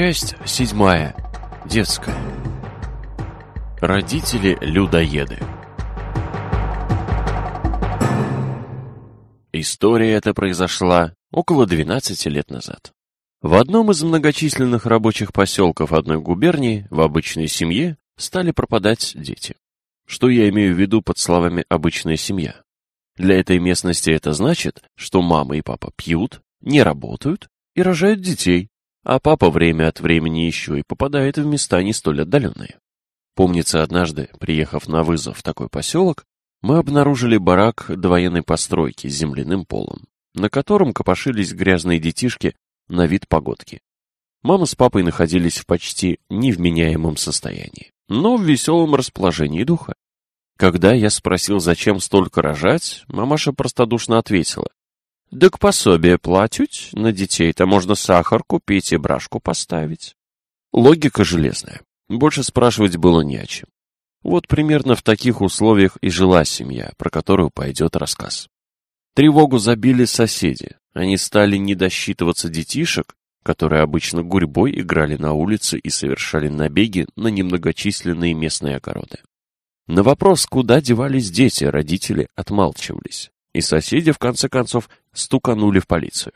Часть седьмая. Детская. Родители-людоеды. История эта произошла около 12 лет назад. В одном из многочисленных рабочих поселков одной губернии в обычной семье стали пропадать дети. Что я имею в виду под словами «обычная семья»? Для этой местности это значит, что мама и папа пьют, не работают и рожают детей, а папа время от времени еще и попадает в места не столь отдаленные. Помнится, однажды, приехав на вызов в такой поселок, мы обнаружили барак двоенной постройки с земляным полом, на котором копошились грязные детишки на вид погодки. Мама с папой находились в почти невменяемом состоянии, но в веселом расположении духа. Когда я спросил, зачем столько рожать, мамаша простодушно ответила, да к пособие платить на детей, то можно сахар купить и брашку поставить. Логика железная. Больше спрашивать было не о чем. Вот примерно в таких условиях и жила семья, про которую пойдет рассказ. Тревогу забили соседи. Они стали не досчитываться детишек, которые обычно гурьбой играли на улице и совершали набеги на немногочисленные местные огороды. На вопрос, куда девались дети, родители отмалчивались. И соседи, в конце концов, стуканули в полицию.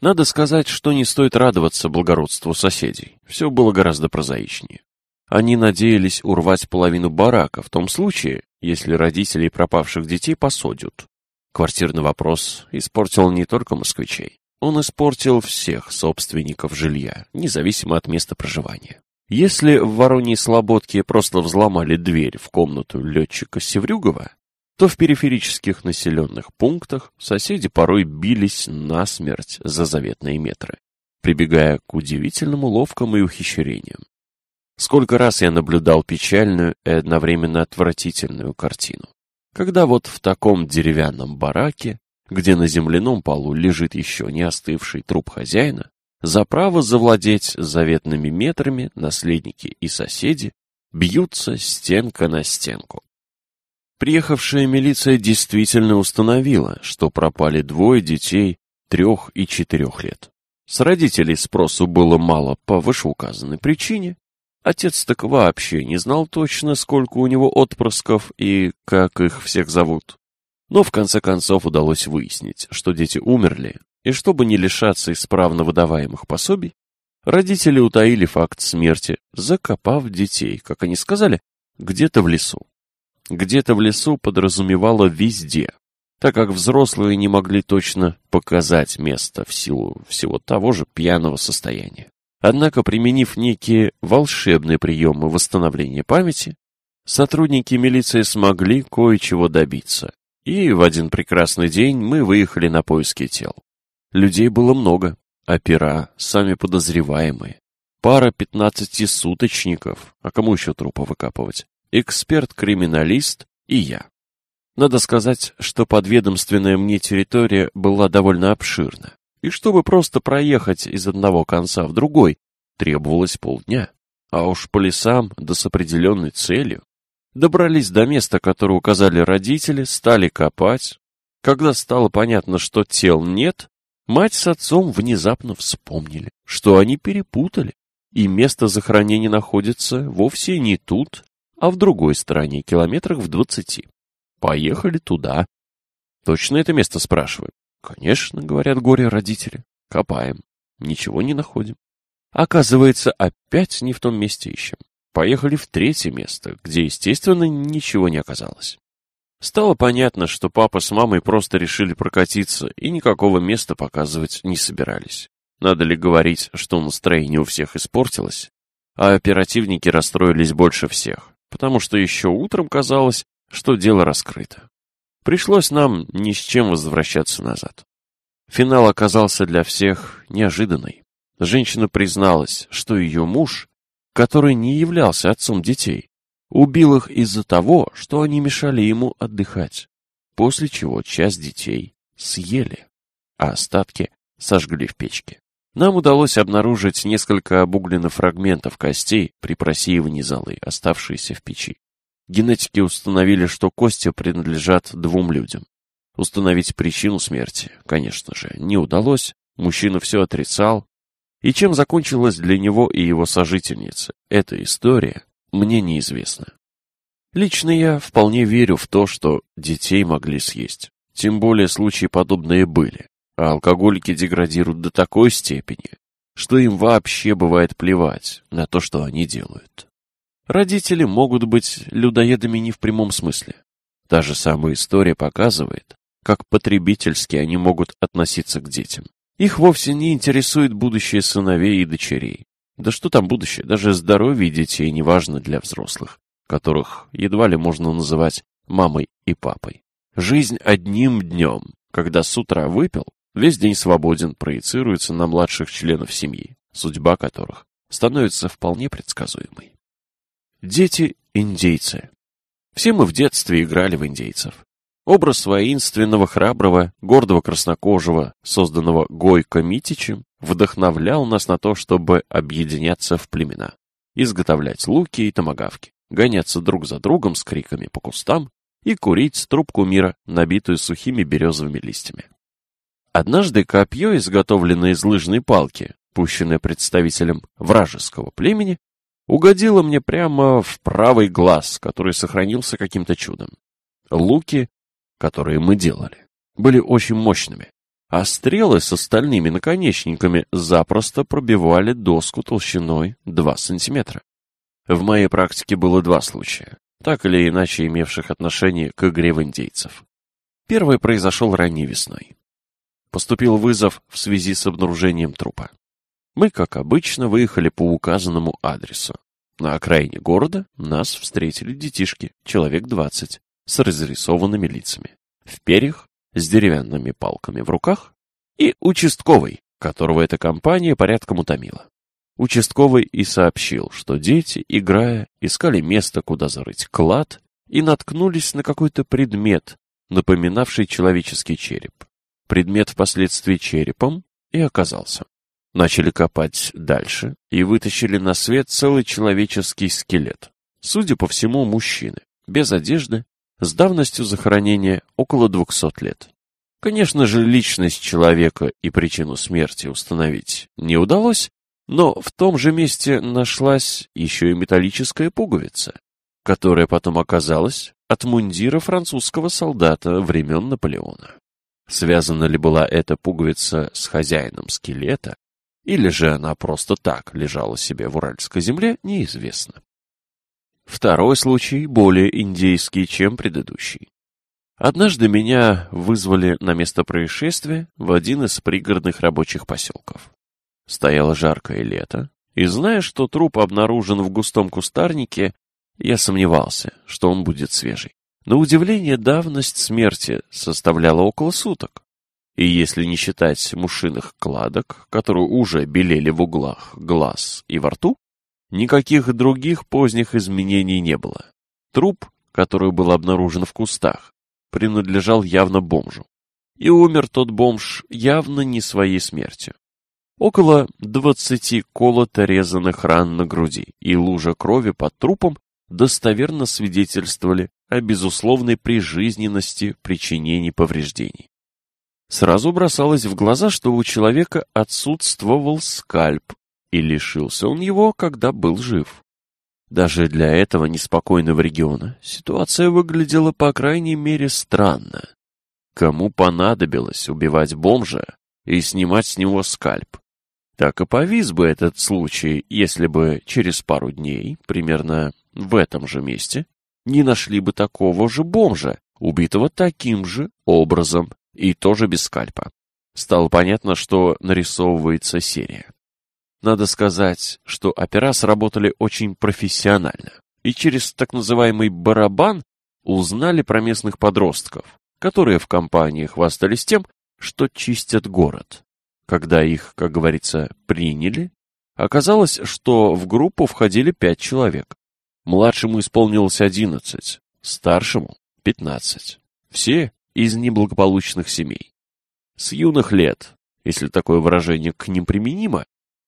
Надо сказать, что не стоит радоваться благородству соседей. Все было гораздо прозаичнее. Они надеялись урвать половину барака в том случае, если родителей пропавших детей посадят. Квартирный вопрос испортил не только москвичей. Он испортил всех собственников жилья, независимо от места проживания. Если в Вороньей Слободке просто взломали дверь в комнату летчика Севрюгова, то в периферических населенных пунктах соседи порой бились насмерть за заветные метры, прибегая к удивительным уловкам и ухищрениям. Сколько раз я наблюдал печальную и одновременно отвратительную картину, когда вот в таком деревянном бараке, где на земляном полу лежит еще не остывший труп хозяина, за право завладеть заветными метрами наследники и соседи бьются стенка на стенку. Приехавшая милиция действительно установила, что пропали двое детей трех и четырех лет. С родителей спросу было мало по вышеуказанной причине. Отец так вообще не знал точно, сколько у него отпрысков и как их всех зовут. Но в конце концов удалось выяснить, что дети умерли, и чтобы не лишаться исправно выдаваемых пособий, родители утаили факт смерти, закопав детей, как они сказали, где-то в лесу где-то в лесу подразумевало везде, так как взрослые не могли точно показать место в силу всего того же пьяного состояния. Однако, применив некие волшебные приемы восстановления памяти, сотрудники милиции смогли кое-чего добиться. И в один прекрасный день мы выехали на поиски тел. Людей было много, а опера, сами подозреваемые, пара пятнадцатисуточников, а кому еще трупы выкапывать? эксперт-криминалист и я. Надо сказать, что подведомственная мне территория была довольно обширна, и чтобы просто проехать из одного конца в другой, требовалось полдня. А уж по лесам, да с определенной целью. Добрались до места, которое указали родители, стали копать. Когда стало понятно, что тел нет, мать с отцом внезапно вспомнили, что они перепутали, и место захоронения находится вовсе не тут, а в другой стороне, километрах в двадцати. Поехали туда. Точно это место спрашиваем? Конечно, говорят горе родители. Копаем. Ничего не находим. Оказывается, опять не в том месте ищем. Поехали в третье место, где, естественно, ничего не оказалось. Стало понятно, что папа с мамой просто решили прокатиться и никакого места показывать не собирались. Надо ли говорить, что настроение у всех испортилось? А оперативники расстроились больше всех потому что еще утром казалось, что дело раскрыто. Пришлось нам ни с чем возвращаться назад. Финал оказался для всех неожиданный. Женщина призналась, что ее муж, который не являлся отцом детей, убил их из-за того, что они мешали ему отдыхать, после чего часть детей съели, а остатки сожгли в печке. Нам удалось обнаружить несколько обугленных фрагментов костей при просеивании золы, оставшиеся в печи. Генетики установили, что кости принадлежат двум людям. Установить причину смерти, конечно же, не удалось, мужчина все отрицал. И чем закончилась для него и его сожительницы эта история, мне неизвестно. Лично я вполне верю в то, что детей могли съесть. Тем более случаи подобные были а алкоголики деградируют до такой степени, что им вообще бывает плевать на то, что они делают. Родители могут быть людоедами не в прямом смысле. Та же самая история показывает, как потребительски они могут относиться к детям. Их вовсе не интересует будущее сыновей и дочерей. Да что там будущее, даже здоровье детей не важно для взрослых, которых едва ли можно называть мамой и папой. Жизнь одним днем, когда с утра выпил, Весь день свободен проецируется на младших членов семьи, судьба которых становится вполне предсказуемой. Дети – индейцы. Все мы в детстве играли в индейцев. Образ воинственного, храброго, гордого краснокожего, созданного Гойко Митичем, вдохновлял нас на то, чтобы объединяться в племена, изготовлять луки и томагавки, гоняться друг за другом с криками по кустам и курить трубку мира, набитую сухими березовыми листьями. Однажды копье, изготовленное из лыжной палки, пущенное представителем вражеского племени, угодило мне прямо в правый глаз, который сохранился каким-то чудом. Луки, которые мы делали, были очень мощными, а стрелы с остальными наконечниками запросто пробивали доску толщиной 2 сантиметра. В моей практике было два случая, так или иначе имевших отношение к игре в индейцев. Первый произошел ранней весной. Поступил вызов в связи с обнаружением трупа. Мы, как обычно, выехали по указанному адресу. На окраине города нас встретили детишки, человек двадцать, с разрисованными лицами, в перьях, с деревянными палками в руках и участковый, которого эта компания порядком утомила. Участковый и сообщил, что дети, играя, искали место, куда зарыть клад, и наткнулись на какой-то предмет, напоминавший человеческий череп предмет впоследствии черепом и оказался. Начали копать дальше и вытащили на свет целый человеческий скелет. Судя по всему, мужчины, без одежды, с давностью захоронения около 200 лет. Конечно же, личность человека и причину смерти установить не удалось, но в том же месте нашлась еще и металлическая пуговица, которая потом оказалась от мундира французского солдата времен Наполеона. Связана ли была эта пуговица с хозяином скелета, или же она просто так лежала себе в уральской земле, неизвестно. Второй случай более индейский, чем предыдущий. Однажды меня вызвали на место происшествия в один из пригородных рабочих поселков. Стояло жаркое лето, и зная, что труп обнаружен в густом кустарнике, я сомневался, что он будет свежий. На удивление, давность смерти составляла около суток. И если не считать мушиных кладок, которые уже белели в углах глаз и во рту, никаких других поздних изменений не было. Труп, который был обнаружен в кустах, принадлежал явно бомжу. И умер тот бомж явно не своей смертью. Около двадцати колото-резанных ран на груди и лужа крови под трупом достоверно свидетельствовали о безусловной прижизненности причинений повреждений. Сразу бросалось в глаза, что у человека отсутствовал скальп, и лишился он его, когда был жив. Даже для этого неспокойного региона ситуация выглядела по крайней мере странно. Кому понадобилось убивать бомжа и снимать с него скальп? Так и повис бы этот случай, если бы через пару дней, примерно в этом же месте, не нашли бы такого же бомжа, убитого таким же образом и тоже без скальпа. Стало понятно, что нарисовывается серия. Надо сказать, что опера сработали очень профессионально и через так называемый «барабан» узнали про местных подростков, которые в компании хвастались тем, что чистят город. Когда их, как говорится, приняли, оказалось, что в группу входили пять человек, Младшему исполнилось одиннадцать, старшему — пятнадцать. Все из неблагополучных семей. С юных лет, если такое выражение к ним применимо,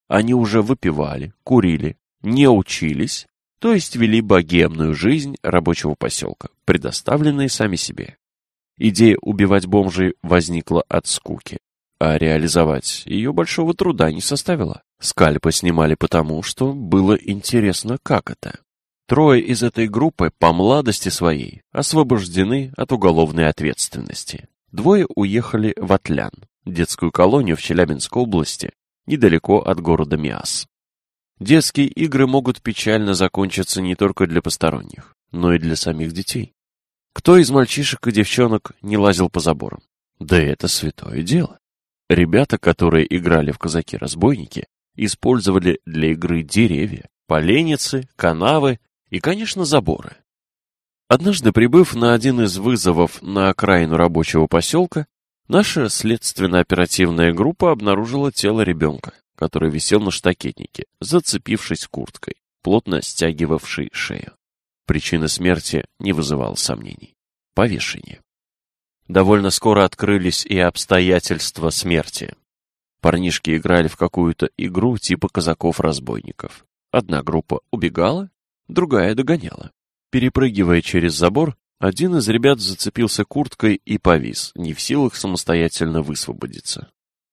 они уже выпивали, курили, не учились, то есть вели богемную жизнь рабочего поселка, предоставленные сами себе. Идея убивать бомжей возникла от скуки, а реализовать ее большого труда не составило. Скальпы снимали потому, что было интересно, как это. Трое из этой группы по младости своей освобождены от уголовной ответственности. Двое уехали в Атлян, детскую колонию в Челябинской области, недалеко от города Миас. Детские игры могут печально закончиться не только для посторонних, но и для самих детей. Кто из мальчишек и девчонок не лазил по заборам? Да это святое дело. Ребята, которые играли в казаки-разбойники, использовали для игры деревья, поленницы, канавы и, конечно, заборы. Однажды, прибыв на один из вызовов на окраину рабочего поселка, наша следственно-оперативная группа обнаружила тело ребенка, который висел на штакетнике, зацепившись курткой, плотно стягивавшей шею. Причина смерти не вызывала сомнений. Повешение. Довольно скоро открылись и обстоятельства смерти. Парнишки играли в какую-то игру типа казаков-разбойников. Одна группа убегала, другая догоняла. Перепрыгивая через забор, один из ребят зацепился курткой и повис, не в силах самостоятельно высвободиться.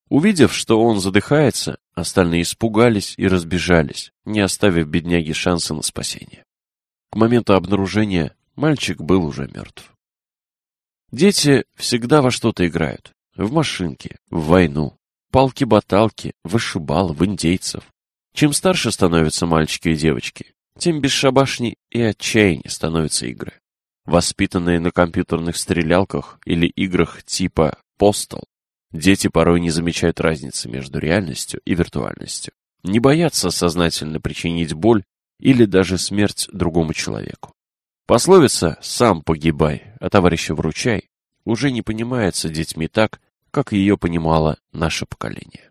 Увидев, что он задыхается, остальные испугались и разбежались, не оставив бедняге шанса на спасение. К моменту обнаружения мальчик был уже мертв. Дети всегда во что-то играют. В машинки, в войну, палки-баталки, вышибал, в индейцев. Чем старше становятся мальчики и девочки, тем бесшабашней и отчаяннее становятся игры. Воспитанные на компьютерных стрелялках или играх типа «Постал», дети порой не замечают разницы между реальностью и виртуальностью, не боятся сознательно причинить боль или даже смерть другому человеку. Пословица «сам погибай, а товарища вручай» уже не понимается детьми так, как ее понимало наше поколение.